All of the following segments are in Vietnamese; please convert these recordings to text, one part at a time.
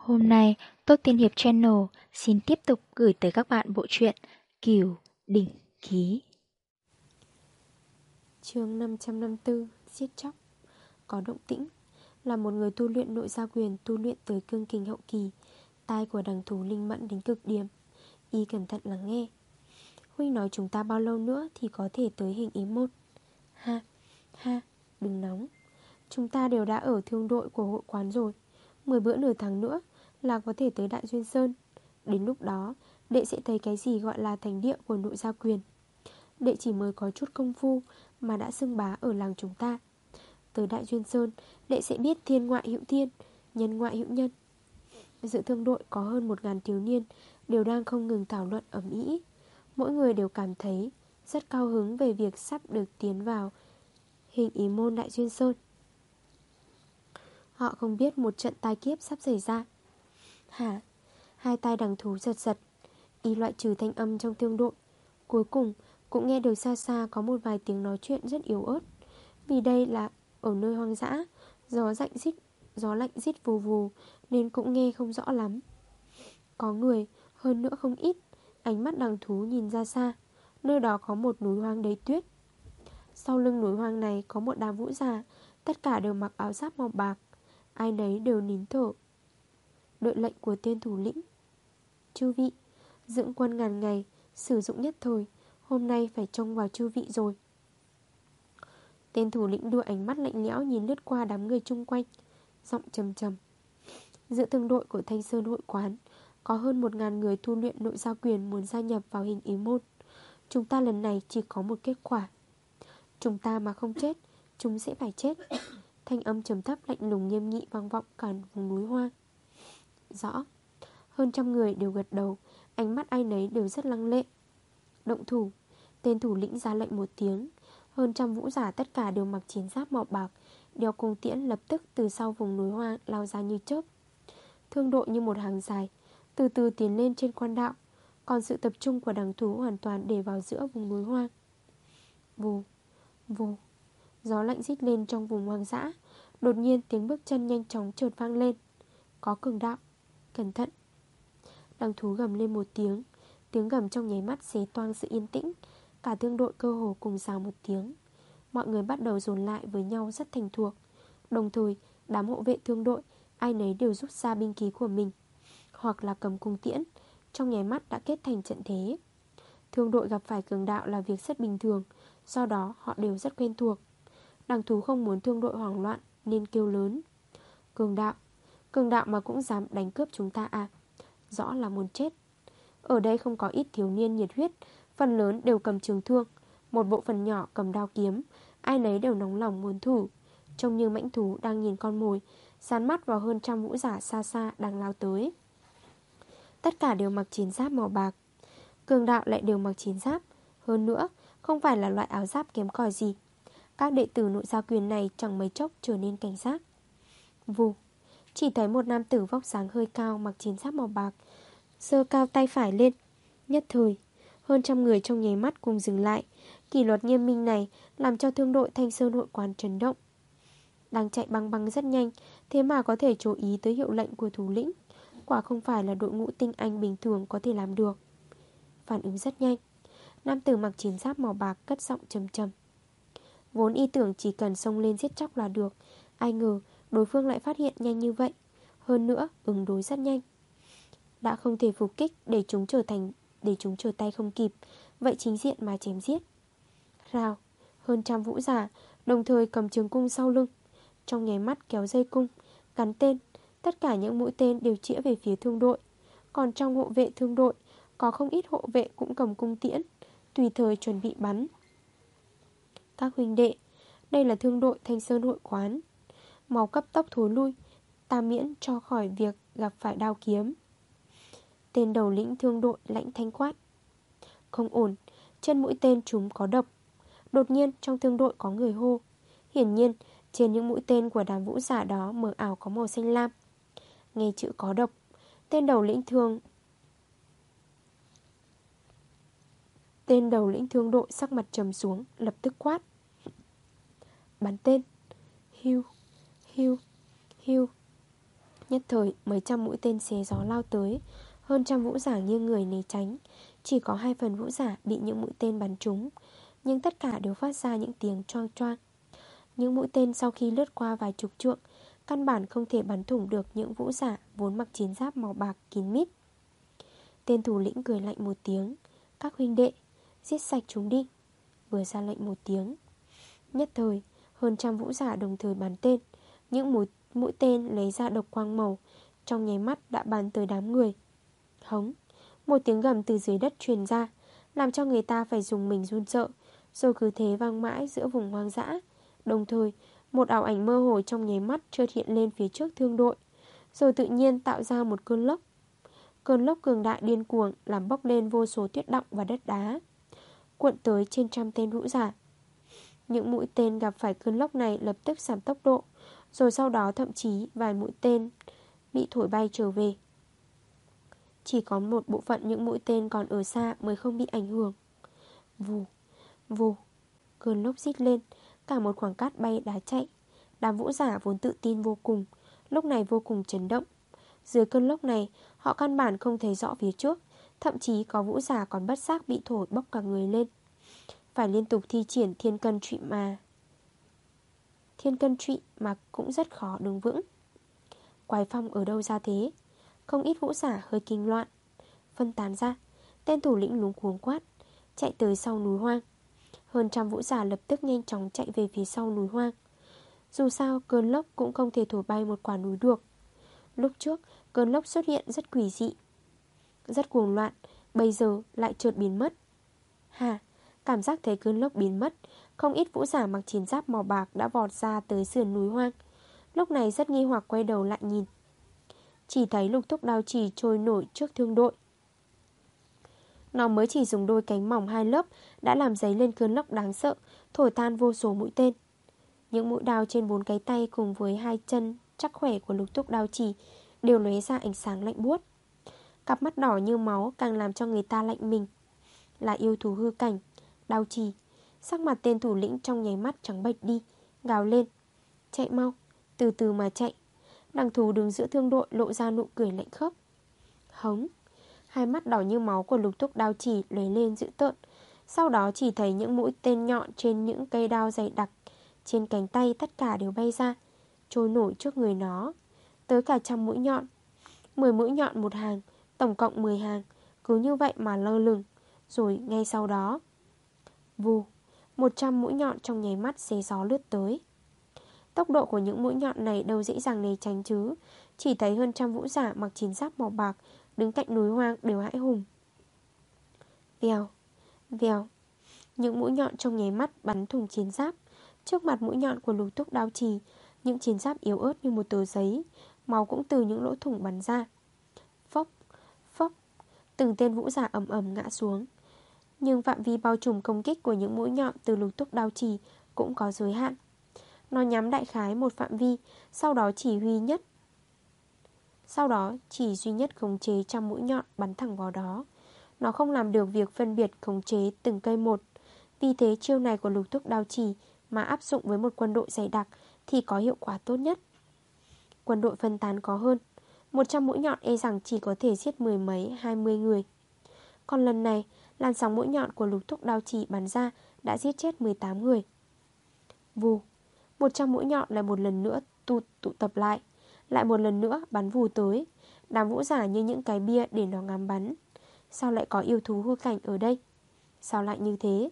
Hôm nay, Tốt Tiên Hiệp Channel xin tiếp tục gửi tới các bạn bộ truyện Kiều Đỉnh Ký. chương 554 Giết chóc. Có động tĩnh Là một người tu luyện nội gia quyền tu luyện tới cương kình hậu kỳ Tai của đằng thú linh mẫn đến cực điểm Y cẩn thận lắng nghe. Huynh nói chúng ta bao lâu nữa thì có thể tới hình ý một, Ha, ha, đừng nóng. Chúng ta đều đã ở thương đội của hội quán rồi 10 bữa nửa tháng nữa là có thể tới Đại Duyên Sơn. Đến lúc đó, Đệ sẽ thấy cái gì gọi là thành địa của nội gia quyền. Đệ chỉ mới có chút công phu Mà đã xưng bá ở làng chúng ta. Tới Đại Duyên Sơn, Đệ sẽ biết thiên ngoại hữu thiên, Nhân ngoại hữu nhân. Dự thương đội có hơn 1.000 thiếu niên Đều đang không ngừng thảo luận ẩm ý Mỗi người đều cảm thấy Rất cao hứng về việc sắp được tiến vào Hình ý môn Đại Duyên Sơn. Họ không biết một trận tai kiếp sắp xảy ra. Hả? Hai tay đằng thú giật giật, Y loại trừ thanh âm trong tương đội Cuối cùng, cũng nghe được xa xa Có một vài tiếng nói chuyện rất yếu ớt. Vì đây là ở nơi hoang dã, Gió lạnh rít, Gió lạnh rít vù vù, Nên cũng nghe không rõ lắm. Có người, hơn nữa không ít, Ánh mắt đằng thú nhìn ra xa. Nơi đó có một núi hoang đầy tuyết. Sau lưng núi hoang này có một đám vũ già Tất cả đều mặc áo giáp màu bạc. Ai nấy đều nín thở. Đợi lệnh của tên thủ lĩnh. Chư vị, Dưỡng quân ngàn ngày, Sử dụng nhất thời, Hôm nay phải trông vào chư vị rồi. Tên thủ lĩnh đưa ánh mắt lạnh lẽo Nhìn lướt qua đám người chung quanh, Giọng trầm trầm. Giữa thương đội của Thanh Sơn hội quán, Có hơn 1.000 người thu luyện nội giao quyền Muốn gia nhập vào hình ý môn. Chúng ta lần này chỉ có một kết quả. Chúng ta mà không chết, Chúng sẽ phải chết. Thanh âm trầm thấp lạnh lùng nghiêm nghị vang vọng cả vùng núi hoang. Rõ. Hơn trăm người đều gật đầu Ánh mắt ai nấy đều rất lăng lệ. Động thủ. Tên thủ lĩnh ra lệnh một tiếng. Hơn trăm vũ giả tất cả đều mặc chiến giáp màu bạc Đeo cung tiễn lập tức từ sau vùng núi hoang lao ra như chớp. Thương đội như một hàng dài Từ từ tiến lên trên quan đạo Còn sự tập trung của đằng thú hoàn toàn để vào giữa vùng núi hoang Vù, vù. Gió lạnh rít lên trong vùng hoang dã Đột nhiên tiếng bước chân nhanh chóng trượt vang lên. Có cường đạo. Cẩn thận. Đằng thú gầm lên một tiếng. Tiếng gầm trong nháy mắt xé toang sự yên tĩnh. Cả thương đội cơ hồ cùng rào một tiếng. Mọi người bắt đầu dồn lại với nhau rất thành thuộc. Đồng thời, đám hộ vệ thương đội, Ai nấy đều rút ra binh khí của mình, Hoặc là cầm cung tiễn, Trong nháy mắt đã kết thành trận thế. Thương đội gặp phải cường đạo là việc rất bình thường, Do đó họ đều rất quen thuộc. Đằng thú không muốn thương đội hoảng loạn Nên kêu lớn. Cường đạo Cường đạo mà cũng dám đánh cướp chúng ta à? Rõ là muốn chết. Ở đây không có ít thiếu niên nhiệt huyết, Phần lớn đều cầm trường thương, Một bộ phần nhỏ cầm đao kiếm, Ai nấy đều nóng lòng muốn thủ. Trông như mãnh thú đang nhìn con mồi Sán mắt vào hơn trăm vũ giả xa xa đang lao tới. Tất cả đều mặc chiến giáp màu bạc. Cường đạo lại đều mặc chiến giáp. Hơn nữa, Không phải là loại áo giáp kém cỏi gì. Các đệ tử nội gia quyền này chẳng mấy chốc trở nên cảnh giác. Vù chỉ thấy một nam tử vóc dáng hơi cao, mặc chiến giáp màu bạc Sơ cao tay phải lên. Nhất thời, Hơn trăm người trong nháy mắt cùng dừng lại. Kỷ luật nghiêm minh này Làm cho thương đội Thanh Sơn hội quán chấn động. Đang chạy băng băng rất nhanh, Thế mà có thể chú ý tới hiệu lệnh của thủ lĩnh. Quả không phải là đội ngũ tinh anh bình thường có thể làm được. Phản ứng rất nhanh, Nam tử mặc chiến giáp màu bạc cất giọng trầm trầm. Vốn y tưởng chỉ cần xông lên giết chóc là được, Ai ngờ Đối phương lại phát hiện nhanh như vậy. Hơn nữa, ứng đối rất nhanh. Đã không thể phục kích để chúng trở thành, Để chúng trở tay không kịp. Vậy chính diện mà chém giết. Rào, Hơn trăm vũ giả, Đồng thời cầm trường cung sau lưng. Trong nháy mắt kéo dây cung, Gắn tên. Tất cả những mũi tên đều chĩa về phía thương đội. Còn trong hộ vệ thương đội, Có không ít hộ vệ cũng cầm cung tiễn, Tùy thời chuẩn bị bắn. Các huynh đệ, Đây là thương đội Thanh Sơn hội quán. Mau cấp tốc thối lui, Ta miễn cho khỏi việc gặp phải đao kiếm. Tên đầu lĩnh thương đội lãnh thanh quát. Không ổn Trên mũi tên chúng có độc. Đột nhiên, trong thương đội có người hô. Hiển nhiên, trên những mũi tên của đám vũ giả đó Mở ảo có màu xanh lam. Nghe chữ có độc, Tên đầu lĩnh thương Tên đầu lĩnh thương đội sắc mặt trầm xuống, Lập tức quát. Bắn tên. Hưu Hưu, hưu Nhất thời mấy trăm mũi tên xé gió lao tới Hơn trăm vũ giả nghiêng người né tránh. Chỉ có hai phần vũ giả bị những mũi tên bắn trúng Nhưng tất cả đều phát ra những tiếng choang choang. Những mũi tên sau khi lướt qua vài chục trượng Căn bản không thể bắn thủng được những vũ giả Vốn mặc chiến giáp màu bạc kín mít. Tên thủ lĩnh cười lạnh một tiếng Các huynh đệ Giết sạch chúng đi. Vừa ra lệnh một tiếng Nhất thời hơn trăm vũ giả đồng thời bắn tên. Những mũi, mũi tên lấy ra độc quang màu Trong nháy mắt đã bắn tới đám người. Hống! Một tiếng gầm từ dưới đất truyền ra Làm cho người ta phải dùng mình run sợ Rồi cứ thế vang mãi giữa vùng hoang dã. Đồng thời Một ảo ảnh mơ hồ trong nháy mắt Chợt hiện lên phía trước thương đội Rồi tự nhiên tạo ra một cơn lốc. Cơn lốc cường đại điên cuồng Làm bốc lên vô số tuyết động và đất đá Cuộn tới trên trăm tên hữu giả. Những mũi tên gặp phải cơn lốc này lập tức giảm tốc độ rồi sau đó thậm chí vài mũi tên bị thổi bay trở về. Chỉ có một bộ phận những mũi tên còn ở xa mới không bị ảnh hưởng. Vù, vù Cơn lốc xít lên Cả một khoảng cát bay đá chạy. Đám vũ giả vốn tự tin vô cùng Lúc này vô cùng chấn động. Dưới cơn lốc này Họ căn bản không thấy rõ phía trước Thậm chí có vũ giả còn bất xác bị thổi bốc cả người lên. Phải liên tục thi triển thiên cân trụy mà. Thiên cân trụy mà cũng rất khó đứng vững. Quái phong ở đâu ra thế? Không ít vũ giả hơi kinh loạn. Phân tán ra, Tên thủ lĩnh lúng cuống quát, Chạy tới sau núi hoang. Hơn trăm vũ giả lập tức nhanh chóng chạy về phía sau núi hoang. Dù sao, cơn lốc cũng không thể thổi bay một quả núi được. Lúc trước, cơn lốc xuất hiện rất quỷ dị, Rất cuồng loạn, Bây giờ lại trượt biến mất. Hà, Cảm giác thấy cơn lốc biến mất không ít vũ giả mặc chiến giáp màu bạc đã vọt ra tới sườn núi hoang. Lúc này rất nghi hoặc quay đầu lại nhìn. Chỉ thấy lục thúc đao chỉ trôi nổi trước thương đội. Nó mới chỉ dùng đôi cánh mỏng hai lớp Đã làm giấy lên cơn lốc đáng sợ, Thổi tan vô số mũi tên. Những mũi đao trên bốn cái tay cùng với hai chân chắc khỏe của lục thúc đao chỉ Đều lóe ra ánh sáng lạnh buốt. Cặp mắt đỏ như máu càng làm cho người ta lạnh mình. Là yêu thú hư cảnh, Đao trì Sắc mặt tên thủ lĩnh trong nháy mắt trắng bệch đi Gào lên. Chạy mau Từ từ mà chạy. Đằng thú đứng giữa thương đội lộ ra nụ cười lạnh khớp Hống. Hai mắt đỏ như máu của lục thúc đao chỉ lấy lên dữ tợn. Sau đó chỉ thấy những mũi tên nhọn trên những cây đao dày đặc. Trên cánh tay tất cả đều bay ra Trôi nổi trước người nó. Tới cả trăm mũi nhọn. 10 mũi nhọn một hàng Tổng cộng 10 hàng. Cứ như vậy mà lơ lửng. Rồi ngay sau đó Vù, 100 mũi nhọn trong nháy mắt xé gió lướt tới. Tốc độ của những mũi nhọn này đâu dễ dàng né tránh chứ. Chỉ thấy hơn trăm vũ giả mặc chiến giáp màu bạc Đứng cạnh núi hoang đều hãi hùng. Vèo, vèo. Những mũi nhọn trong nháy mắt bắn thùng chiến giáp. Trước mặt mũi nhọn của lục túc đao trì Những chiến giáp yếu ớt như một tờ giấy. Máu cũng từ những lỗ thủng bắn ra. Phốc, phốc. Từng tên vũ giả ầm ầm ngã xuống nhưng phạm vi bao trùm công kích của những mũi nhọn từ lục túc đao trì cũng có giới hạn. Nó nhắm đại khái một phạm vi, sau đó chỉ huy nhất. Sau đó chỉ duy nhất khống chế trăm mũi nhọn bắn thẳng vào đó. Nó không làm được việc phân biệt khống chế từng cây một. Vì thế chiêu này của lục túc đao trì mà áp dụng với một quân đội dày đặc thì có hiệu quả tốt nhất. Quân đội phân tán có hơn. 100 mũi nhọn e rằng chỉ có thể giết mười mấy, hai mươi người. Còn lần này, Làn sóng mũi nhọn của lục thúc đao chỉ bắn ra Đã giết chết 18 người. Vù. 100 mũi nhọn lại một lần nữa tụ, tụ tập lại Lại một lần nữa bắn vù tới. Đám vũ giả như những cái bia để nó ngắm bắn. Sao lại có yêu thú hư cảnh ở đây? Sao lại như thế?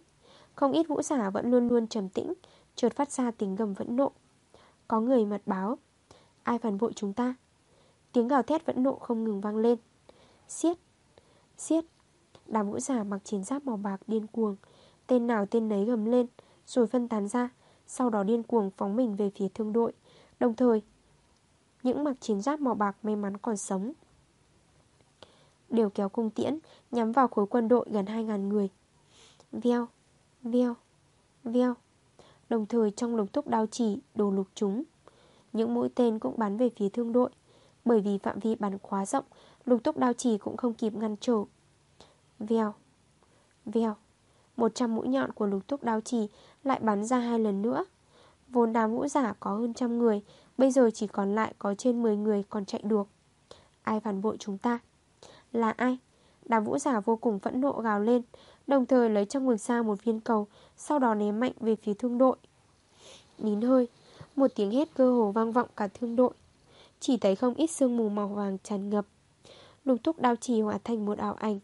Không ít vũ giả vẫn luôn luôn trầm tĩnh trượt phát ra tiếng gầm vẫn nộ. Có người mật báo Ai phản bội chúng ta? Tiếng gào thét vẫn nộ không ngừng vang lên. Xiết Xiết Đám vũ giả mặc chiến giáp màu bạc điên cuồng. Tên nào tên nấy gầm lên, Rồi phân tán ra, Sau đó điên cuồng phóng mình về phía thương đội. Đồng thời, Những mặc chiến giáp màu bạc may mắn còn sống. Đều kéo cung tiễn, Nhắm vào khối quân đội gần 2.000 người. Veo Veo Veo. Đồng thời trong lục thúc đao chỉ, đồ lục chúng. Những mũi tên cũng bắn về phía thương đội. Bởi vì phạm vi bắn quá rộng, Lục túc đao chỉ cũng không kịp ngăn trở. Vèo Vèo 100 mũi nhọn của lục thúc đao chỉ Lại bắn ra hai lần nữa. Vốn đám vũ giả có hơn trăm người, Bây giờ chỉ còn lại có trên 10 người còn chạy được. Ai phản bội chúng ta? Là ai? Đám vũ giả vô cùng phẫn nộ gào lên, Đồng thời lấy trong ngực xa một viên cầu, Sau đó ném mạnh về phía thương đội. Nín hơi, Một tiếng hét cơ hồ vang vọng cả thương đội. Chỉ thấy không ít sương mù màu vàng tràn ngập. Lục thúc đao trì hóa thành một ảo ảnh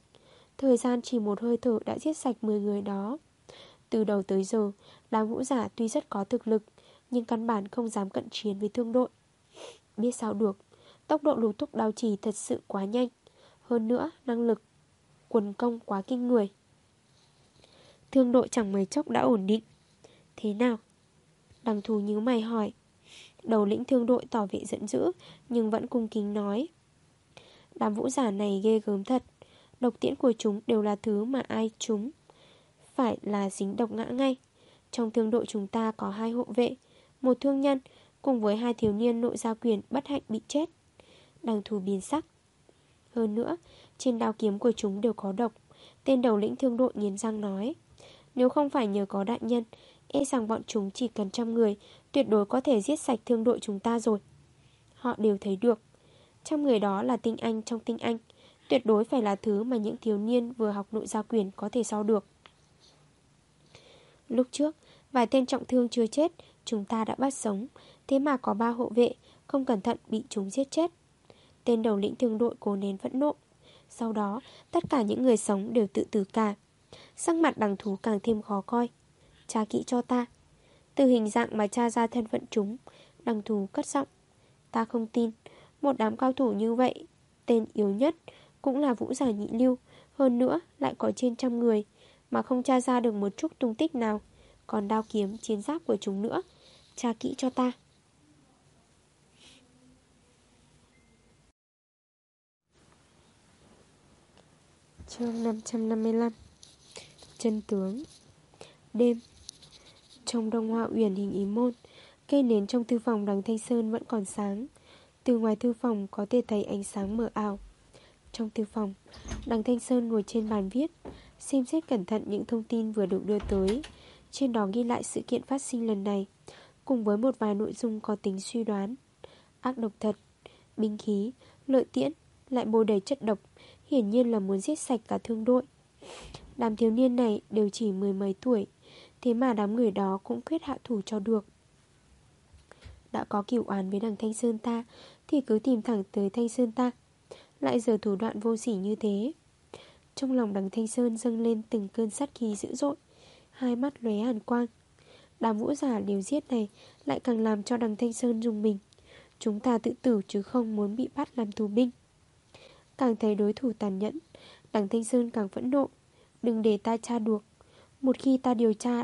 Thời gian chỉ một hơi thở đã giết sạch 10 người đó. Từ đầu tới giờ Đám vũ giả tuy rất có thực lực, Nhưng căn bản không dám cận chiến với thương đội. Biết sao được, Tốc độ lục thúc đao chỉ thật sự quá nhanh. Hơn nữa, năng lực, Quần công quá kinh người. Thương đội chẳng mấy chốc đã ổn định. Thế nào? Đằng thù nhíu mày hỏi. Đầu lĩnh thương đội tỏ vẻ giận dữ, Nhưng vẫn cung kính nói. Đám vũ giả này ghê gớm thật. Độc tiễn của chúng đều là thứ mà ai chúng Phải là dính độc ngã ngay. Trong thương đội chúng ta có hai hộ vệ, Một thương nhân Cùng với hai thiếu niên nội gia quyền bất hạnh bị chết, Đằng thù biến sắc. Hơn nữa, Trên đao kiếm của chúng đều có độc, Tên đầu lĩnh thương đội nghiến răng nói, Nếu không phải nhờ có đại nhân E rằng bọn chúng chỉ cần trăm người, Tuyệt đối có thể giết sạch thương đội chúng ta rồi. Họ đều thấy được. Trăm người đó là tinh anh trong tinh anh Tuyệt đối phải là thứ mà những thiếu niên vừa học nội gia quyền có thể so được. Lúc trước, Vài tên trọng thương chưa chết, Chúng ta đã bắt sống. Thế mà có ba hộ vệ, Không cẩn thận bị chúng giết chết. Tên đầu lĩnh thương đội cố nén vẫn nộ. Sau đó, tất cả những người sống đều tự tử cả. Sắc mặt đằng thú càng thêm khó coi. Cha kỹ cho ta. Từ hình dạng mà cha ra thân phận chúng, Đằng thú cất giọng. Ta không tin, Một đám cao thủ như vậy, Tên yếu nhất cũng là vũ giả nhị lưu, Hơn nữa lại có trên trăm người, Mà không tra ra được một chút tung tích nào, Còn đao kiếm chiến giáp của chúng nữa. Tra kỹ cho ta. Chương 555 Chân tướng. Đêm. Trong đông hoa uyển hình ý môn, Cây nến trong thư phòng đằng Thanh Sơn vẫn còn sáng. Từ ngoài thư phòng có thể thấy ánh sáng mờ ảo. Trong thư phòng. Đằng Thanh Sơn ngồi trên bàn viết Xem xét cẩn thận những thông tin vừa được đưa tới. Trên đó ghi lại sự kiện phát sinh lần này Cùng với một vài nội dung có tính suy đoán. Ác độc thật Binh khí, lợi tiễn Lại bồi đầy chất độc Hiển nhiên là muốn giết sạch cả thương đội. Đám thiếu niên này đều chỉ mười mấy tuổi Thế mà đám người đó cũng quyết hạ thủ cho được. Đã có kiểu oán với đằng Thanh Sơn ta Thì cứ tìm thẳng tới Thanh Sơn ta. Lại giờ thủ đoạn vô sỉ như thế. Trong lòng đằng Thanh Sơn dâng lên từng cơn sát khí dữ dội, Hai mắt lóe hàn quang. Đám vũ giả liều giết này Lại càng làm cho đằng Thanh Sơn dùng mình. Chúng ta tự tử chứ không muốn bị bắt làm tù binh. Càng thấy đối thủ tàn nhẫn, Đằng Thanh Sơn càng phẫn nộ. Đừng để ta tra được. Một khi ta điều tra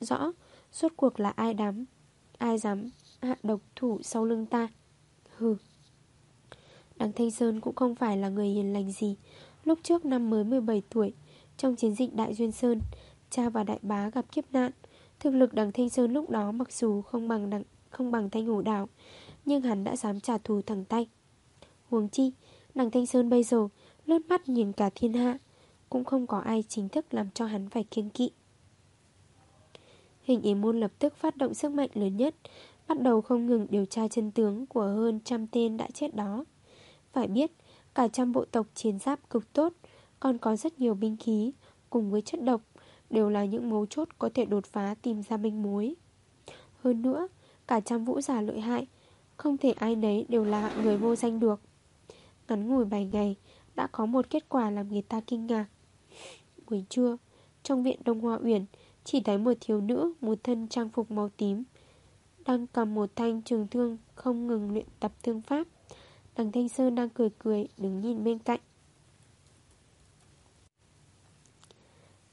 rõ Suốt cuộc là ai đám, Ai dám hạ độc thủ sau lưng ta. Hừ. Đằng Thanh Sơn cũng không phải là người hiền lành gì. Lúc trước năm mới 17 tuổi Trong chiến dịch Đại Duyên Sơn Cha và đại bá gặp kiếp nạn. Thực lực đằng Thanh Sơn lúc đó mặc dù không bằng đằng, không bằng thanh hổ đảo Nhưng hắn đã dám trả thù thẳng tay. Huống chi Đằng Thanh Sơn bây giờ lướt mắt nhìn cả thiên hạ Cũng không có ai chính thức làm cho hắn phải kiêng kỵ. Hình ý môn lập tức phát động sức mạnh lớn nhất Bắt đầu không ngừng điều tra chân tướng của hơn trăm tên đã chết đó. Phải biết, cả trăm bộ tộc chiến giáp cực tốt Còn có rất nhiều binh khí Cùng với chất độc Đều là những mấu chốt có thể đột phá tìm ra manh mối. Hơn nữa, cả trăm vũ giả lợi hại Không thể ai nấy đều là hạng người vô danh được. Ngắn ngủi 7 ngày Đã có một kết quả làm người ta kinh ngạc. Buổi trưa Trong viện Đông Hoa Uyển Chỉ thấy một thiếu nữ Một thân trang phục màu tím Đang cầm một thanh trường thương Không ngừng luyện tập thương pháp. Đằng Thanh Sơn đang cười cười, Đứng nhìn bên cạnh.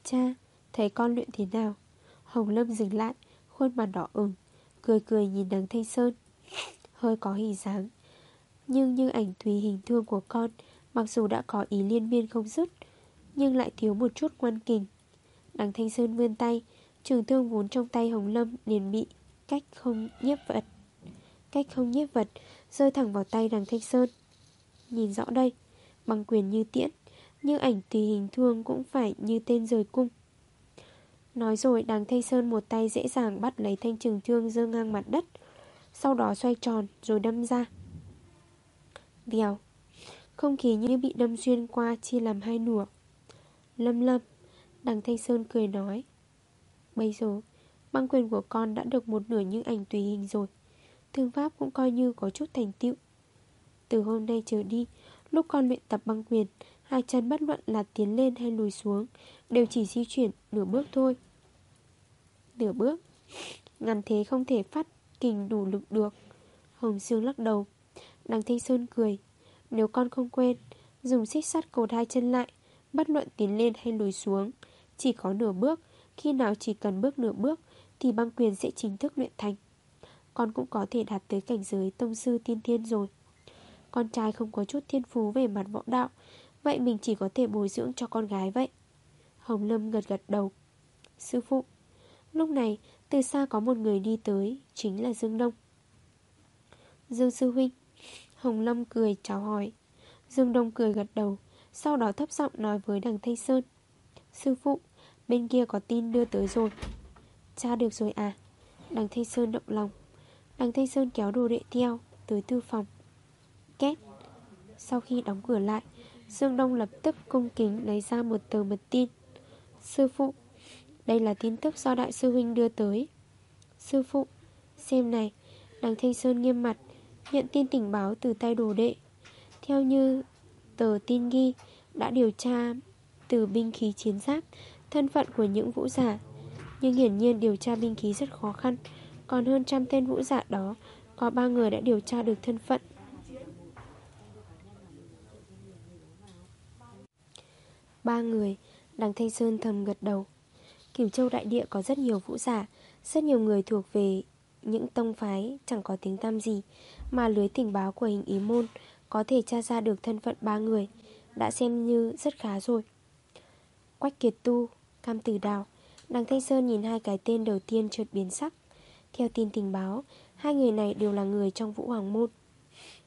Cha, Thấy con luyện thế nào? Hồng Lâm dừng lại, Khuôn mặt đỏ ửng, Cười cười nhìn đằng Thanh Sơn. Hơi có hình dáng, nhưng như ảnh tùy hình thương của con, Mặc dù đã có ý liên miên không dứt, Nhưng lại thiếu một chút ngoan kình. Đằng Thanh Sơn vươn tay, Trường thương vốn trong tay Hồng Lâm liền bị Cách không nhiếp vật. Cách không nhiếp vật, Rơi thẳng vào tay đằng Thanh Sơn. Nhìn rõ đây Bằng quyền như tiễn như ảnh tùy hình thương cũng phải như tên rời cung. Nói rồi, đằng Thanh Sơn một tay dễ dàng bắt lấy thanh trường thương dơ ngang mặt đất, Sau đó xoay tròn rồi đâm ra. Vèo, Không khí như bị đâm xuyên qua chia làm hai nửa. Lâm lâm, Đằng Thanh Sơn cười nói, Bây giờ, Băng quyền của con đã được một nửa những ảnh tùy hình rồi. Thương pháp cũng coi như có chút thành tựu. Từ hôm nay trở đi Lúc con luyện tập băng quyền Hai chân bất luận là tiến lên hay lùi xuống Đều chỉ di chuyển nửa bước thôi. Nửa bước ngàn thế không thể phát kình đủ lực được. Hồng Sương lắc đầu. Đằng Thanh Sơn cười. Nếu con không quên, Dùng xích sắt cột hai chân lại Bất luận tiến lên hay lùi xuống Chỉ có nửa bước Khi nào chỉ cần bước nửa bước Thì băng quyền sẽ chính thức luyện thành. Con cũng có thể đạt tới cảnh giới tông sư tiên thiên rồi. Con trai không có chút thiên phú về mặt võ đạo, Vậy mình chỉ có thể bồi dưỡng cho con gái vậy. Hồng Lâm gật gật đầu. Sư phụ, Lúc này từ xa có một người đi tới, Chính là Dương Đông. Dương Sư Huynh, Hồng Lâm cười chào hỏi. Dương Đông cười gật đầu, Sau đó thấp giọng nói với đằng Thanh Sơn. Sư phụ, Bên kia có tin đưa tới rồi. Cha được rồi à? Đằng Thanh Sơn động lòng. Đằng Thanh Sơn kéo đồ đệ theo, Tới thư phòng. Két. Sau khi đóng cửa lại Dương Đông lập tức cung kính lấy ra một tờ mật tin. Sư phụ, Đây là tin tức do Đại sư Huynh đưa tới. Sư phụ, Xem này, Đằng Thanh Sơn nghiêm mặt, Nhận tin tình báo từ tay đồ đệ. Theo như tờ tin ghi, Đã điều tra từ binh khí chiến giáp, Thân phận của những vũ giả. Nhưng hiển nhiên điều tra binh khí rất khó khăn còn hơn trăm tên vũ giả đó, Có ba người đã điều tra được thân phận. Ba người, Đằng Thanh Sơn thầm gật đầu. Cửu Châu Đại Địa có rất nhiều vũ giả, Rất nhiều người thuộc về những tông phái, chẳng có tiếng tăm gì, Mà lưới tình báo của hình ý môn Có thể tra ra được thân phận ba người, Đã xem như rất khá rồi. Quách Kiệt Tu, Cam Tử Đào, Đằng Thanh Sơn nhìn hai cái tên đầu tiên trượt biến sắc. Theo tin tình báo, Hai người này đều là người trong Vũ Hoàng Môn.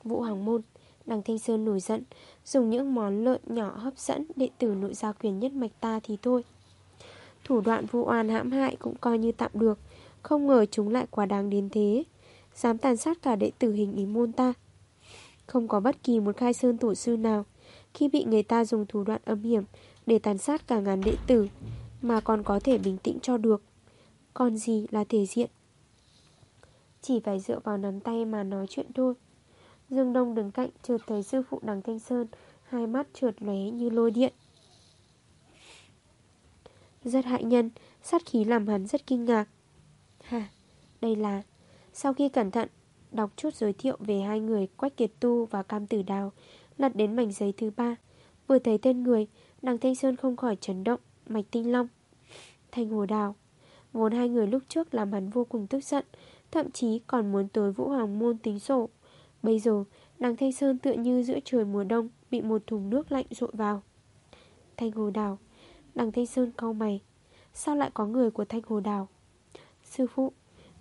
Vũ Hoàng Môn, Đằng Thanh Sơn nổi giận, Dùng những món lợn nhỏ hấp dẫn Đệ tử nội gia quyền nhất mạch ta thì thôi. Thủ đoạn vụ oan hãm hại Cũng coi như tạm được, Không ngờ chúng lại quá đáng đến thế. Dám tàn sát cả đệ tử hình ý môn ta. Không có bất kỳ một khai sơn tổ sư nào Khi bị người ta dùng thủ đoạn âm hiểm Để tàn sát cả ngàn đệ tử Mà còn có thể bình tĩnh cho được. Còn gì là thể diện? Chỉ phải dựa vào nắm tay mà nói chuyện thôi. Dương Đông đứng cạnh chợt thấy sư phụ đằng Thanh Sơn Hai mắt trượt lóe như lôi điện. Rất hại nhân Sát khí làm hắn rất kinh ngạc. Hà, đây là Sau khi cẩn thận Đọc chút giới thiệu về hai người Quách Kiệt Tu và Cam Tử Đào Lật đến mảnh giấy thứ ba. Vừa thấy tên người Đằng Thanh Sơn không khỏi chấn động Mạch Tinh Long. Thanh Hồ Đào Vốn hai người lúc trước làm hắn vô cùng tức giận Thậm chí còn muốn tới Vũ Hoàng Môn tính sổ Bây giờ, đằng Thanh Sơn tựa như giữa trời mùa đông bị một thùng nước lạnh rội vào. Thanh Hồ Đào, đằng Thanh Sơn cau mày. Sao lại có người của Thanh Hồ Đào? Sư phụ,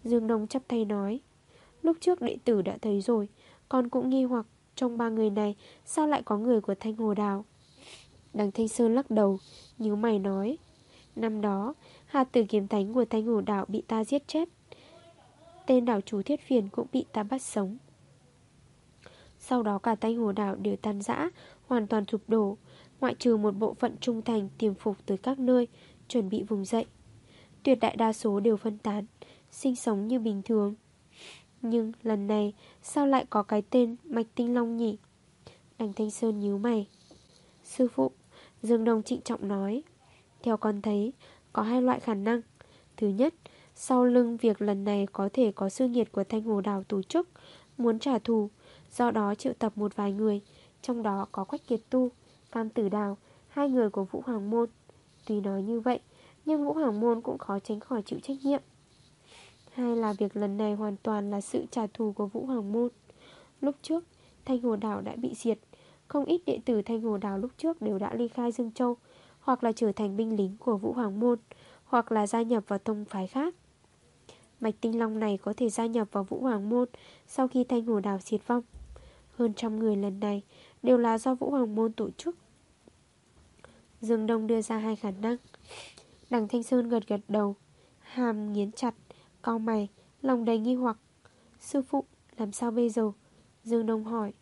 Dương Đông chắp tay nói. Lúc trước đệ tử đã thấy rồi, con cũng nghi hoặc trong ba người này sao lại có người của Thanh Hồ Đào. Đằng Thanh Sơn lắc đầu, nhíu mày nói. Năm đó, hạt tử kiếm thánh của Thanh Hồ Đảo bị ta giết chết. Tên đảo chủ thiết phiền cũng bị ta bắt sống. Sau đó cả tay hồ đảo đều tan rã, Hoàn toàn sụp đổ, Ngoại trừ một bộ phận trung thành tiềm phục tới các nơi, Chuẩn bị vùng dậy. Tuyệt đại đa số đều phân tán, Sinh sống như bình thường. Nhưng lần này, Sao lại có cái tên Mạch Tinh Long nhỉ? Đằng Thanh Sơn nhíu mày. Sư phụ, Dương Đông trịnh trọng nói, Theo con thấy, Có hai loại khả năng. Thứ nhất sau lưng, việc lần này có thể có sư nhiệt của Thanh Hồ Đào tổ chức Muốn trả thù, Do đó triệu tập một vài người, Trong đó có Quách Kiệt Tu, Cam Tử Đào, Hai người của Vũ Hoàng Môn. Tuy nói như vậy, Nhưng Vũ Hoàng Môn cũng khó tránh khỏi chịu trách nhiệm. Hai là việc lần này hoàn toàn là sự trả thù của Vũ Hoàng Môn. Lúc trước, Thanh Hồ Đảo đã bị diệt. Không ít đệ tử Thanh Hồ Đảo lúc trước đều đã ly khai Dương Châu, Hoặc là trở thành binh lính của Vũ Hoàng Môn, Hoặc là gia nhập vào tông phái khác. Mạch Tinh Long này có thể gia nhập vào Vũ Hoàng Môn Sau khi Thanh Hồ đào diệt vong. Hơn trăm người lần này Đều là do Vũ Hoàng Môn tổ chức. Dương Đông đưa ra hai khả năng. Đằng Thanh Sơn gật gật đầu Hàm nghiến chặt Cao mày Lòng đầy nghi hoặc. Sư phụ, làm sao bây giờ? Dương Đông hỏi.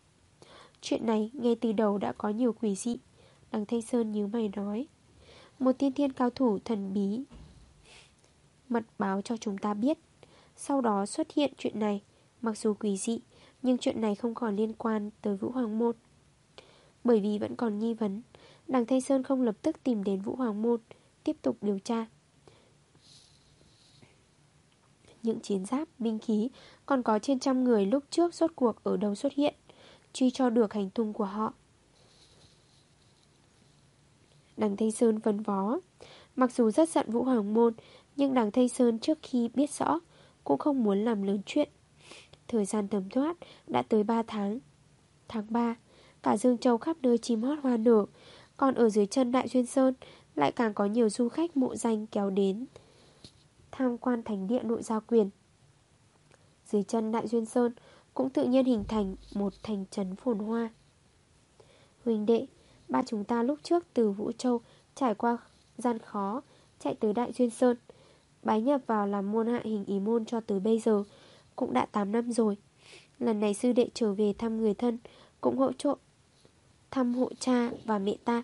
Chuyện này ngay từ đầu đã có nhiều quỷ dị. Đằng Thanh Sơn nhíu mày nói. Một tiên thiên cao thủ thần bí. Mật báo cho chúng ta biết. Sau đó xuất hiện chuyện này Mặc dù quỷ dị Nhưng chuyện này không còn liên quan tới Vũ Hoàng Môn. Bởi vì vẫn còn nghi vấn Đằng Thanh Sơn không lập tức tìm đến Vũ Hoàng Môn Tiếp tục điều tra. Những chiến giáp, binh khí Còn có trên trăm người lúc trước rốt cuộc ở đâu xuất hiện Truy cho được hành tung của họ. Đằng Thanh Sơn vân vó Mặc dù rất giận Vũ Hoàng Môn Nhưng đằng Thanh Sơn trước khi biết rõ cũng không muốn làm lớn chuyện. Thời gian tầm thoát đã tới 3 tháng. Tháng 3 Cả Dương Châu khắp nơi chim hót hoa nở. Còn ở dưới chân Đại Duyên Sơn Lại càng có nhiều du khách mộ danh kéo đến. Tham quan thành địa nội giao quyền. Dưới chân Đại Duyên Sơn Cũng tự nhiên hình thành một thành trấn phồn hoa. Huỳnh đệ, Ba chúng ta lúc trước từ Vũ Châu Trải qua gian khó Chạy tới Đại Duyên Sơn Bái nhập vào làm môn hạ hình ý môn cho tới bây giờ, Cũng đã 8 năm rồi. Lần này sư đệ trở về thăm người thân, Cũng hỗ trợ, Thăm hộ cha và mẹ ta.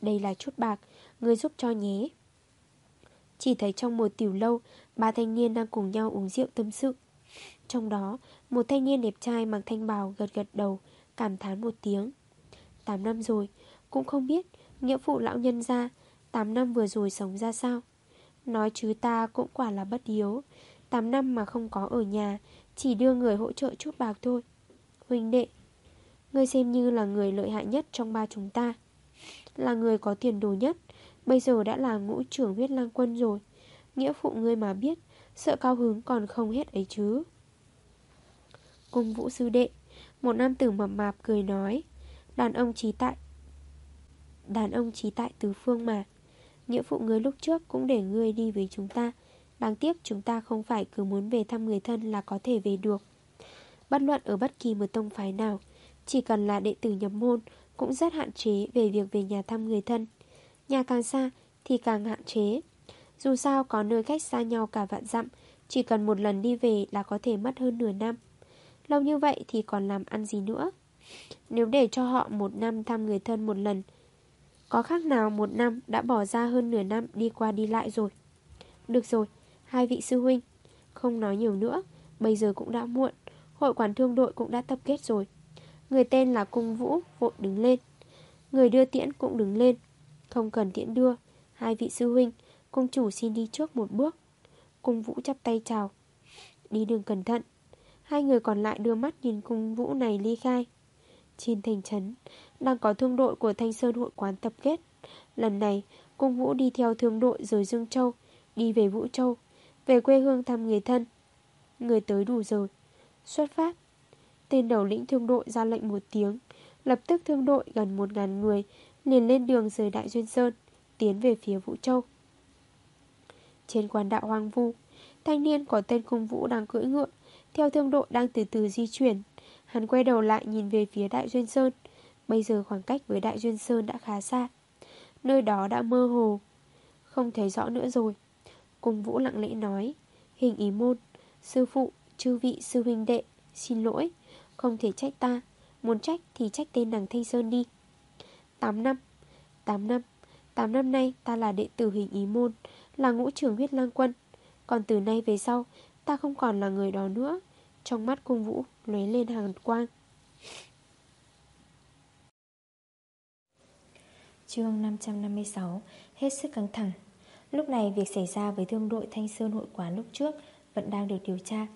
Đây là chút bạc, Người giúp cho nhé. Chỉ thấy trong một tiểu lâu, Ba thanh niên đang cùng nhau uống rượu tâm sự. Trong đó, Một thanh niên đẹp trai mặc thanh bào gật gật đầu, Cảm thán một tiếng. 8 năm rồi, Cũng không biết Nghĩa phụ lão nhân ra 8 năm vừa rồi sống ra sao. Nói chứ ta cũng quả là bất hiếu. 8 năm mà không có ở nhà, Chỉ đưa người hỗ trợ chút bạc thôi. Huynh đệ, Ngươi xem như là người lợi hại nhất trong ba chúng ta. Là người có tiền đồ nhất, Bây giờ đã là ngũ trưởng huyết lang quân rồi. Nghĩa phụ ngươi mà biết, Sợ cao hứng còn không hết ấy chứ. Cung vũ sư đệ, Một nam tử mập mạp cười nói, Đàn ông trí tại, Đàn ông trí tại tứ phương mà. Nghĩa phụ ngươi lúc trước cũng để ngươi đi với chúng ta. Đáng tiếc chúng ta không phải cứ muốn về thăm người thân là có thể về được. Bất luận ở bất kỳ một tông phái nào, Chỉ cần là đệ tử nhập môn, Cũng rất hạn chế về việc về nhà thăm người thân. Nhà càng xa thì càng hạn chế. Dù sao có nơi cách xa nhau cả vạn dặm, Chỉ cần một lần đi về là có thể mất hơn nửa năm. Lâu như vậy thì còn làm ăn gì nữa? Nếu để cho họ một năm thăm người thân một lần có khác nào một năm đã bỏ ra hơn nửa năm đi qua đi lại rồi? Được rồi, hai vị sư huynh. Không nói nhiều nữa Bây giờ cũng đã muộn Hội quản thương đội cũng đã tập kết rồi. Người tên là Cung Vũ vội đứng lên. Người đưa tiễn cũng đứng lên. Không cần tiễn đưa Hai vị sư huynh Cung chủ xin đi trước một bước. Cung Vũ chắp tay chào. Đi đường cẩn thận. Hai người còn lại đưa mắt nhìn cung Vũ này ly khai. Trên thành trấn, Đang có thương đội của Thanh Sơn hội quán tập kết. Lần này, Cung Vũ đi theo thương đội rồi Dương Châu, Đi về Vũ Châu, Về quê hương thăm người thân. Người tới đủ rồi. Xuất phát. Tên đầu lĩnh thương đội ra lệnh một tiếng, Lập tức thương đội gần một ngàn người Liền lên đường rời Đại Duyên Sơn, Tiến về phía Vũ Châu. Trên quan đạo hoang vu, Thanh niên có tên cung vũ đang cưỡi ngựa, Theo thương đội đang từ từ di chuyển. Hắn quay đầu lại nhìn về phía Đại Duyên Sơn. Bây giờ khoảng cách với Đại Duyên Sơn đã khá xa. Nơi đó đã mơ hồ. Không thấy rõ nữa rồi. Cung vũ lặng lẽ nói Hình ý môn Sư phụ, chư vị sư huynh đệ Xin lỗi, không thể trách ta. Muốn trách thì trách tên đằng Thanh Sơn đi. 8 năm 8 năm 8 năm nay ta là đệ tử hình ý môn Là ngũ trưởng huyết lang quân. Còn từ nay về sau Ta không còn là người đó nữa. Trong mắt cung vũ lóe lên hàng quang. Chương 556 Hết sức căng thẳng. Lúc này việc xảy ra với thương đội Thanh Sơn hội quán lúc trước Vẫn đang được điều tra.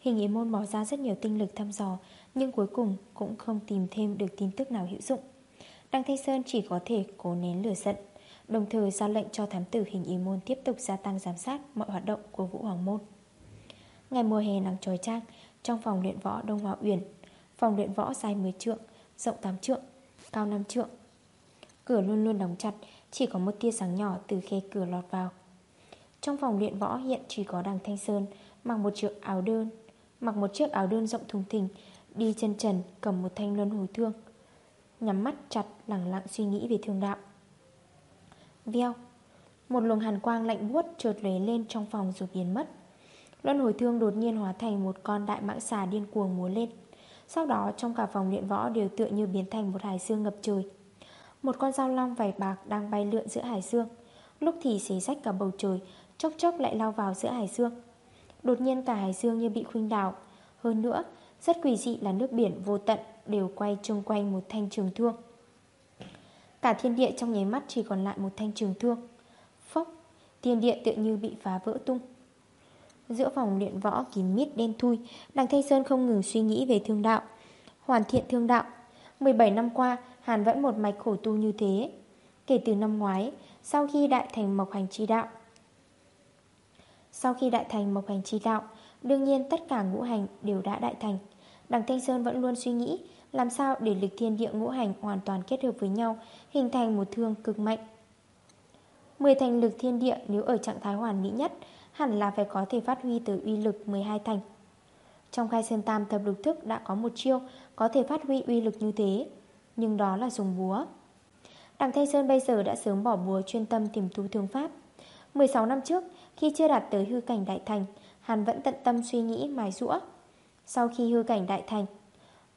Hình ý môn bỏ ra rất nhiều tinh lực thăm dò, Nhưng cuối cùng cũng không tìm thêm được tin tức nào hữu dụng. Đăng Thanh Sơn chỉ có thể cố nén lửa giận, Đồng thời ra lệnh cho thám tử hình ý môn tiếp tục gia tăng giám sát mọi hoạt động của Vũ Hoàng Môn. Ngày mùa hè nắng trói trang Trong phòng luyện võ Đông Hòa Uyển Phòng luyện võ dài 10 trượng, rộng 8 trượng, cao 5 trượng. Cửa luôn luôn đóng chặt Chỉ có một tia sáng nhỏ từ khe cửa lọt vào. Trong phòng luyện võ hiện chỉ có đằng Thanh Sơn Mặc một chiếc áo đơn Mặc một chiếc áo đơn rộng thùng thình Đi chân trần cầm một thanh luân hồi thương Nhắm mắt chặt lặng lặng suy nghĩ về thương đạo. Veo Một luồng hàn quang lạnh buốt trượt lóe lên trong phòng rồi biến mất. Luân hồi thương đột nhiên hóa thành một con đại mãng xà điên cuồng múa lên. Sau đó, trong cả phòng luyện võ đều tựa như biến thành một hải dương ngập trời. Một con dao long vảy bạc đang bay lượn giữa hải dương. Lúc thì xé rách cả bầu trời, Chốc chốc lại lao vào giữa hải dương. Đột nhiên cả hải dương như bị khuynh đảo. Hơn nữa, Rất quỷ dị là nước biển vô tận Đều quay chung quanh một thanh trường thương. Cả thiên địa trong nháy mắt chỉ còn lại một thanh trường thương. Phốc, Thiên địa tự như bị phá vỡ tung. Giữa phòng luyện võ kín mít đen thui, Đằng Thanh Sơn không ngừng suy nghĩ về thương đạo, Hoàn thiện thương đạo. 17 năm qua, Hàn vẫn một mạch khổ tu như thế. Kể từ năm ngoái, Sau khi đại thành mộc hành chi đạo, Sau khi đại thành mộc hành chi đạo, Đương nhiên tất cả ngũ hành đều đã đại thành. Đằng Thanh Sơn vẫn luôn suy nghĩ Làm sao để lực thiên địa ngũ hành hoàn toàn kết hợp với nhau, Hình thành một thương cực mạnh. 10 thành lực thiên địa nếu ở trạng thái hoàn mỹ nhất Hẳn là phải có thể phát huy từ uy lực 12 thành. Trong khai sơn tam thập lục thức đã có một chiêu Có thể phát huy uy lực như thế, Nhưng đó là dùng búa. Đặng Thanh Sơn bây giờ đã sớm bỏ búa chuyên tâm tìm tu thương pháp. 16 năm trước, Khi chưa đạt tới hư cảnh đại thành, Hắn vẫn tận tâm suy nghĩ mài rũa Sau khi hư cảnh đại thành,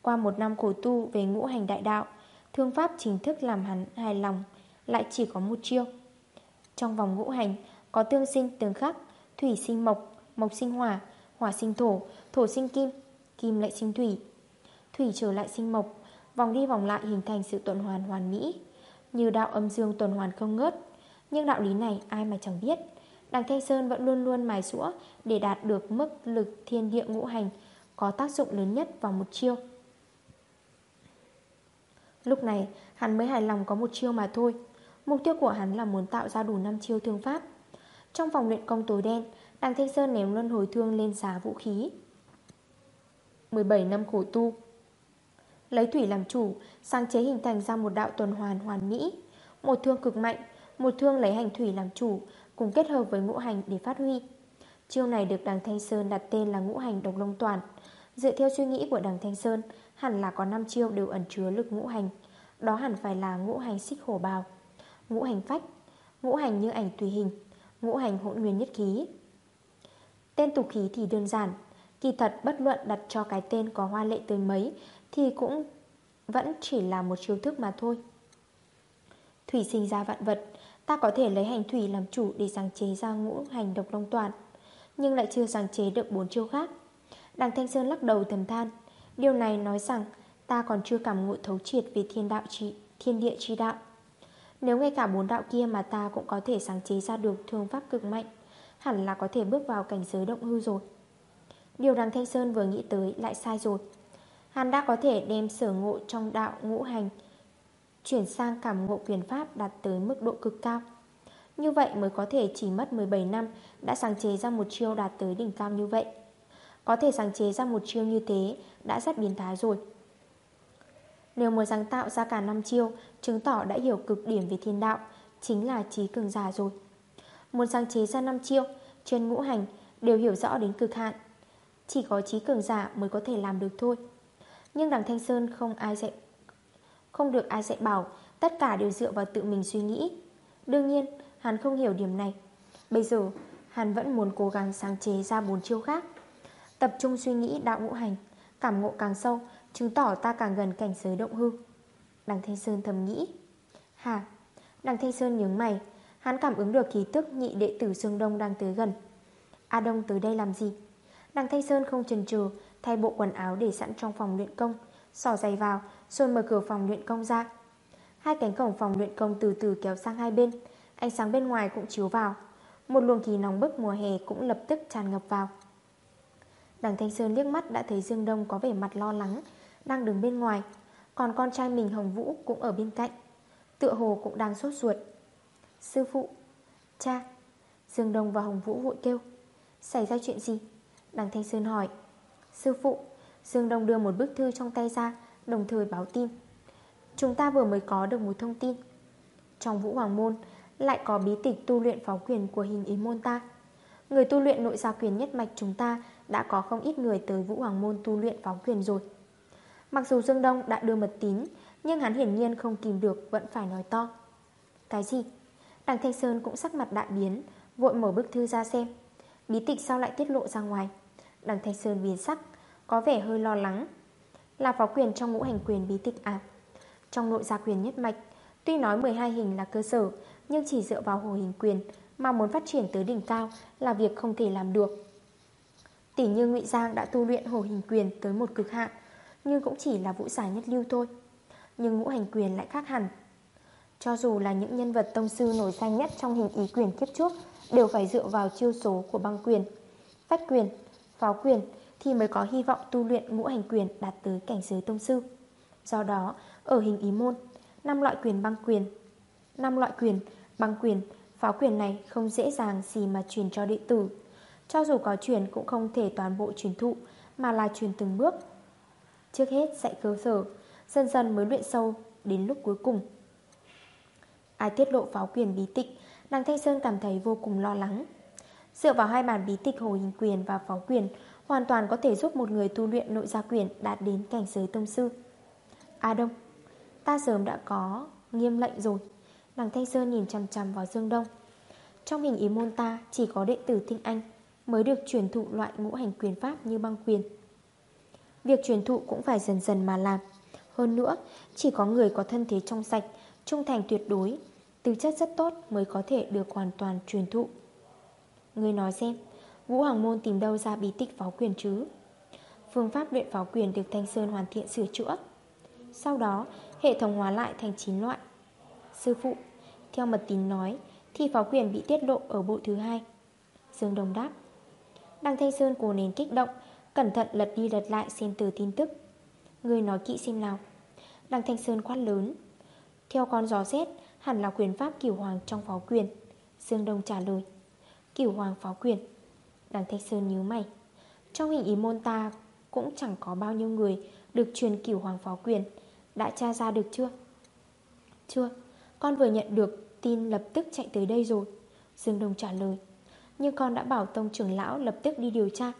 Qua một năm khổ tu về ngũ hành đại đạo, Thương pháp chính thức làm hắn hài lòng, Lại chỉ có một chiêu. Trong vòng ngũ hành, Có tương sinh tương khắc Thủy sinh mộc, mộc sinh hỏa Hỏa sinh thổ, thổ sinh kim Kim lại sinh thủy. Thủy trở lại sinh mộc Vòng đi vòng lại hình thành sự tuần hoàn hoàn mỹ Như đạo âm dương tuần hoàn không ngớt. Nhưng đạo lý này ai mà chẳng biết. Đằng Thanh Sơn vẫn luôn luôn mài sũa Để đạt được mức lực thiên địa ngũ hành Có tác dụng lớn nhất vào một chiêu. Lúc này hắn mới hài lòng có một chiêu mà thôi. Mục tiêu của hắn là muốn tạo ra đủ 5 chiêu thương pháp. Trong phòng luyện công tối đen Đằng Thanh Sơn ném luân hồi thương lên giá vũ khí. 17 năm khổ tu. Lấy thủy làm chủ, Sáng chế hình thành ra một đạo tuần hoàn hoàn mỹ. Một thương cực mạnh, Một thương lấy hành thủy làm chủ, Cùng kết hợp với ngũ hành để phát huy. Chiêu này được đằng Thanh Sơn đặt tên là ngũ hành độc lông toàn. Dựa theo suy nghĩ của đằng Thanh Sơn, Hẳn là có 5 chiêu đều ẩn chứa lực ngũ hành. Đó hẳn phải là ngũ hành xích hổ bào, Ngũ hành phách, Ngũ hành như ảnh tùy hình. Ngũ hành hỗn nguyên nhất khí. Tên tục khí thì đơn giản Kỳ thật bất luận đặt cho cái tên có hoa lệ tới mấy Thì cũng vẫn chỉ là một chiêu thức mà thôi. Thủy sinh ra vạn vật Ta có thể lấy hành thủy làm chủ để sáng chế ra ngũ hành độc long toàn Nhưng lại chưa sáng chế được bốn chiêu khác. Đằng Thanh Sơn lắc đầu thầm than Điều này nói rằng ta còn chưa cảm ngộ thấu triệt về thiên đạo trị, thiên địa chi đạo. Nếu ngay cả bốn đạo kia mà ta cũng có thể sáng chế ra được thương pháp cực mạnh, Hẳn là có thể bước vào cảnh giới động hư rồi. Điều đằng Thanh Sơn vừa nghĩ tới lại sai rồi. Hắn đã có thể đem sở ngộ trong đạo ngũ hành Chuyển sang cảm ngộ quyền pháp đạt tới mức độ cực cao. Như vậy mới có thể chỉ mất 17 năm Đã sáng chế ra một chiêu đạt tới đỉnh cao như vậy. Có thể sáng chế ra một chiêu như thế Đã rất biến thái rồi. Nếu muốn sáng tạo ra cả năm chiêu, Chứng tỏ đã hiểu cực điểm về thiên đạo, Chính là trí cường giả rồi. Muốn sáng chế ra năm chiêu Trên ngũ hành đều hiểu rõ đến cực hạn. Chỉ có trí cường giả mới có thể làm được thôi. Nhưng đằng Thanh Sơn không ai dạy Không được ai dạy bảo Tất cả đều dựa vào tự mình suy nghĩ. Đương nhiên, hắn không hiểu điểm này. Bây giờ, hắn vẫn muốn cố gắng sáng chế ra bốn chiêu khác. Tập trung suy nghĩ đạo ngũ hành, Cảm ngộ càng sâu Chứng tỏ ta càng gần cảnh giới động hư. Đằng Thanh Sơn thầm nghĩ. Hà, Đằng Thanh Sơn nhướng mày. Hắn cảm ứng được khí tức nhị đệ tử Dương Đông đang tới gần. A Đông tới đây làm gì? Đằng Thanh Sơn không chần chừ, Thay bộ quần áo để sẵn trong phòng luyện công Sỏ giày vào, Rồi mở cửa phòng luyện công ra. Hai cánh cổng phòng luyện công từ từ kéo sang hai bên, Ánh sáng bên ngoài cũng chiếu vào. Một luồng khí nóng bức mùa hè cũng lập tức tràn ngập vào. Đằng Thanh Sơn liếc mắt đã thấy Dương Đông có vẻ mặt lo lắng đang đứng bên ngoài. Còn con trai mình Hồng Vũ cũng ở bên cạnh. Tựa hồ cũng đang sốt ruột. Sư phụ, Cha. Dương Đông và Hồng Vũ vội kêu. Xảy ra chuyện gì? Đằng Thanh Sơn hỏi. Sư phụ. Dương Đông đưa một bức thư trong tay ra, Đồng thời báo tin. Chúng ta vừa mới có được một thông tin. Trong Vũ Hoàng Môn Lại có bí tịch tu luyện pháo quyền của hình ý môn ta. Người tu luyện nội gia quyền nhất mạch chúng ta Đã có không ít người tới Vũ Hoàng Môn tu luyện pháo quyền rồi. Mặc dù Dương Đông đã đưa mật tín, Nhưng hắn hiển nhiên không kìm được, Vẫn phải nói to. Cái gì? Đằng Thanh Sơn cũng sắc mặt đại biến, Vội mở bức thư ra xem. Bí tịch sao lại tiết lộ ra ngoài? Đằng Thanh Sơn biến sắc, Có vẻ hơi lo lắng. Là phó quyền trong ngũ hành quyền bí tịch à? Trong nội gia quyền nhất mạch, Tuy nói 12 hình là cơ sở, Nhưng chỉ dựa vào hồ hình quyền Mà muốn phát triển tới đỉnh cao Là việc không thể làm được. Tỷ như ngụy Giang đã tu luyện hồ hình quyền Tới một cực hạn nhưng cũng chỉ là vũ giải nhất lưu thôi. Nhưng ngũ hành quyền lại khác hẳn. Cho dù là những nhân vật tông sư nổi danh nhất Trong hình ý quyền kiếp trước Đều phải dựa vào chiêu số của băng quyền Phách quyền, pháo quyền Thì mới có hy vọng tu luyện ngũ hành quyền Đạt tới cảnh giới tông sư. Do đó, ở hình ý môn 5 loại quyền băng quyền 5 loại quyền băng quyền Pháo quyền này không dễ dàng gì mà truyền cho đệ tử. Cho dù có truyền cũng không thể toàn bộ truyền thụ Mà là truyền từng bước Trước hết dạy cơ sở, Dần dần mới luyện sâu đến lúc cuối cùng. Ai tiết lộ pháo quyền bí tịch Đằng Thanh Sơn cảm thấy vô cùng lo lắng. Dựa vào hai bản bí tịch hồ hình quyền và pháo quyền, Hoàn toàn có thể giúp một người tu luyện nội gia quyền Đạt đến cảnh giới tông sư. A Đông, Ta sớm đã có nghiêm lệnh rồi. Đằng Thanh Sơn nhìn chằm chằm vào Dương Đông. Trong hình ý môn ta Chỉ có đệ tử Thinh Anh Mới được truyền thụ loại ngũ hành quyền pháp như băng quyền. Việc truyền thụ cũng phải dần dần mà làm. Hơn nữa, Chỉ có người có thân thế trong sạch, Trung thành tuyệt đối, Tư chất rất tốt mới có thể được hoàn toàn truyền thụ. Người nói xem, Vũ Hoàng Môn tìm đâu ra bí tịch pháo quyền chứ? Phương pháp luyện pháo quyền được Thanh Sơn hoàn thiện sửa chữa. Sau đó, hệ thống hóa lại thành 9 loại. Sư phụ, Theo mật tín nói Thì pháo quyền bị tiết lộ ở bộ thứ hai. Dương Đồng đáp, Đăng Thanh Sơn cố nén kích động Cẩn thận lật đi lật lại xem từ tin tức. Người nói kỹ xem nào. Đăng Thanh Sơn quát lớn. Theo con gió rét Hẳn là quyền pháp cửu hoàng trong pháo quyền. Dương Đông trả lời. Cửu hoàng pháo quyền. Đăng Thanh Sơn nhíu mày. Trong hình ý môn ta cũng chẳng có bao nhiêu người Được truyền cửu hoàng pháo quyền. Đã tra ra được chưa? Chưa. Con vừa nhận được tin lập tức chạy tới đây rồi. Dương Đông trả lời. Nhưng con đã bảo tông trưởng lão lập tức đi điều tra.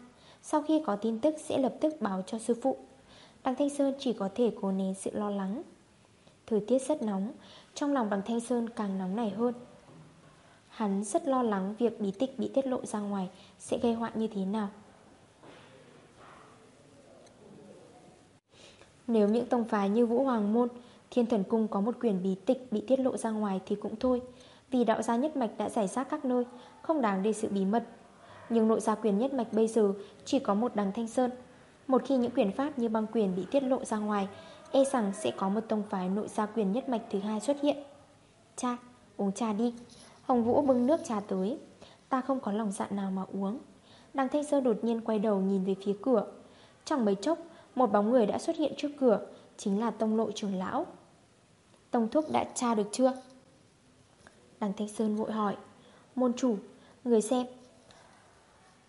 Sau khi có tin tức, sẽ lập tức báo cho sư phụ. Đằng Thanh Sơn chỉ có thể cố nén sự lo lắng. Thời tiết rất nóng, trong lòng đằng Thanh Sơn càng nóng nảy hơn. Hắn rất lo lắng việc bí tịch bị tiết lộ ra ngoài Sẽ gây họa như thế nào. Nếu những tông phái như Vũ Hoàng Môn, Thiên Thần Cung có một quyền bí tịch bị tiết lộ ra ngoài thì cũng thôi. Vì đạo gia nhất mạch đã giải rác các nơi, Không đáng để sự bí mật. Nhưng nội gia quyền nhất mạch bây giờ Chỉ có một đằng Thanh Sơn. Một khi những quyền pháp như băng quyền bị tiết lộ ra ngoài E rằng sẽ có một tông phái nội gia quyền nhất mạch thứ hai xuất hiện. Cha, uống trà đi. Hồng Vũ bưng nước trà tới. Ta không có lòng dạ nào mà uống. Đằng Thanh Sơ đột nhiên quay đầu nhìn về phía cửa. Trong mấy chốc Một bóng người đã xuất hiện trước cửa Chính là tông lộ trưởng lão. Tông thuốc đã tra được chưa? Đằng Thanh Sơn vội hỏi. Môn chủ, người xem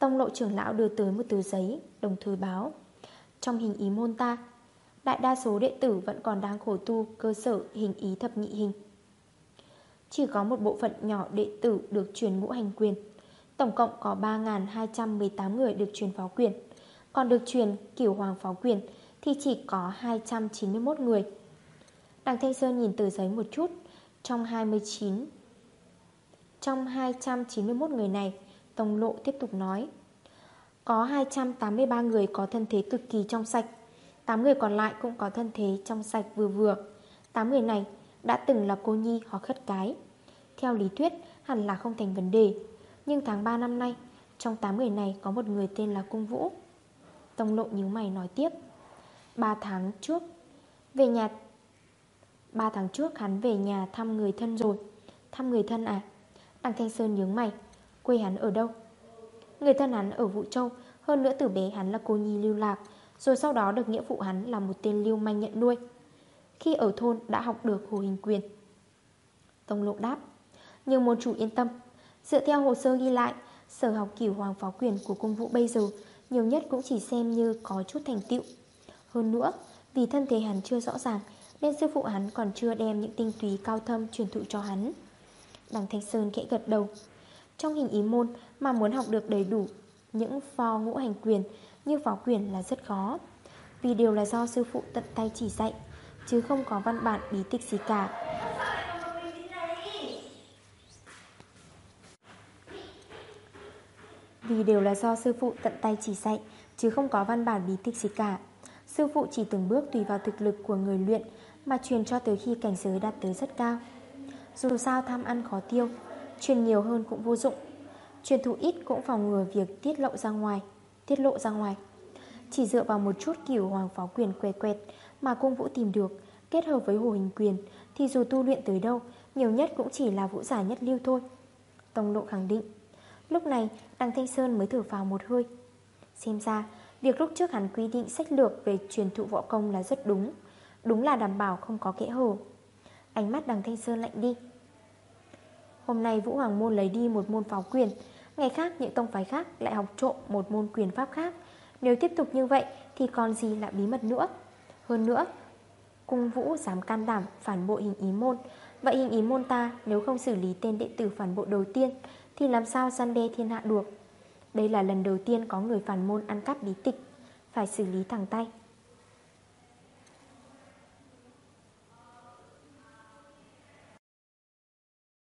Tông lộ trưởng lão đưa tới một tờ giấy, Đồng thời báo. Trong hình ý môn ta, Đại đa số đệ tử vẫn còn đang khổ tu, cơ sở, hình ý thập nhị hình. Chỉ có một bộ phận nhỏ đệ tử được truyền ngũ hành quyền. Tổng cộng có 3.218 người được truyền pháo quyền. Còn được truyền kiểu hoàng pháo quyền thì chỉ có 291 người. Đằng Thanh Sơn nhìn tờ giấy một chút. Trong 29 Trong 291 người này Tông Lộ tiếp tục nói, Có 283 người có thân thế cực kỳ trong sạch 8 người còn lại cũng có thân thế trong sạch vừa vừa. 8 người này đã từng là cô nhi hoặc khất cái. Theo lý thuyết, hẳn là không thành vấn đề, Nhưng tháng 3 năm nay, Trong 8 người này có một người tên là Cung Vũ. Tông lộ nhíu mày nói tiếp 3 tháng trước, Về nhà 3 tháng trước hắn về nhà thăm người thân rồi. Thăm người thân à? Đằng Thanh Sơn nhướng mày Quê hắn ở đâu? Người thân hắn ở Vũ Châu, Hơn nữa từ bé hắn là cô nhi lưu lạc, rồi sau đó được nghĩa vụ hắn là một tên lưu manh nhận nuôi. Khi ở thôn đã học được hồ hình quyền. Tông lộ đáp Nhưng môn chủ yên tâm, Dựa theo hồ sơ ghi lại, Sở học kiểu hoàng phó quyền của cung vụ bây giờ Nhiều nhất cũng chỉ xem như có chút thành tựu. Hơn nữa, Vì thân thế hắn chưa rõ ràng, Nên sư phụ hắn còn chưa đem những tinh túy cao thâm truyền thụ cho hắn. Đằng Thanh Sơn kẽ gật đầu trong hình ý môn mà muốn học được đầy đủ Những pho ngũ hành quyền, như phó quyền là rất khó, Vì điều là do sư phụ tận tay chỉ dạy, Chứ không có văn bản bí tịch gì cả. Vì đều là do sư phụ tận tay chỉ dạy, Chứ không có văn bản bí tịch gì cả. Sư phụ chỉ từng bước tùy vào thực lực của người luyện, Mà truyền cho tới khi cảnh giới đạt tới rất cao. Dù sao tham ăn khó tiêu Truyền nhiều hơn cũng vô dụng. Truyền thụ ít cũng phòng ngừa việc tiết lộ ra ngoài, Tiết lộ ra ngoài. Chỉ dựa vào một chút kiểu hoàng phó quyền quẹt quẹt Mà cung vũ tìm được, Kết hợp với hồ hình quyền Thì dù tu luyện tới đâu, Nhiều nhất cũng chỉ là vũ giả nhất lưu thôi. Tông lộ khẳng định, Lúc này Đằng Thanh Sơn mới thở vào một hơi. Xem ra, Việc lúc trước hắn quy định sách lược về truyền thụ võ công là rất đúng Đúng là đảm bảo không có kẽ hở. Ánh mắt đằng Thanh Sơn lạnh đi. Hôm nay Vũ Hoàng Môn lấy đi một môn pháo quyền. Ngày khác, những tông phái khác lại học trộm một môn quyền pháp khác. Nếu tiếp tục như vậy, thì còn gì là bí mật nữa? Hơn nữa, Cung Vũ dám can đảm phản bội hình ý môn. Vậy hình ý môn ta, nếu không xử lý tên đệ tử phản bội đầu tiên, Thì làm sao gian đe thiên hạ được? Đây là lần đầu tiên có người phản môn ăn cắp bí tịch. Phải xử lý thẳng tay.